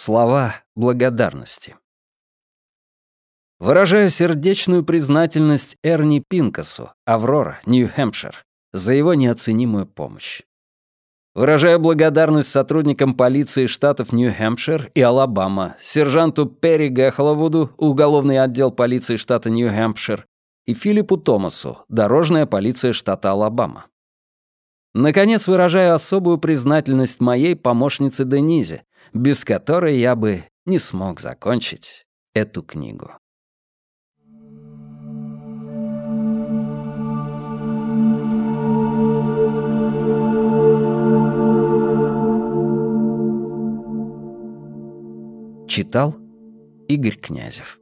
Слова благодарности. Выражаю сердечную признательность Эрни Пинкасу, Аврора, Нью-Хэмпшир, за его неоценимую помощь. Выражаю благодарность сотрудникам полиции штатов Нью-Хэмпшир и Алабама, сержанту Перри Гэхоловуду, уголовный отдел полиции штата Нью-Хэмпшир, и Филиппу Томасу, дорожная полиция штата Алабама. Наконец, выражаю особую признательность моей помощнице Денизе, без которой я бы не смог закончить эту книгу. Читал Игорь Князев